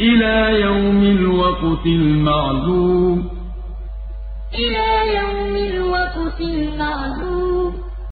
إلى يوم الوقت المعلوم. إلى يوم الوقت المعلوم.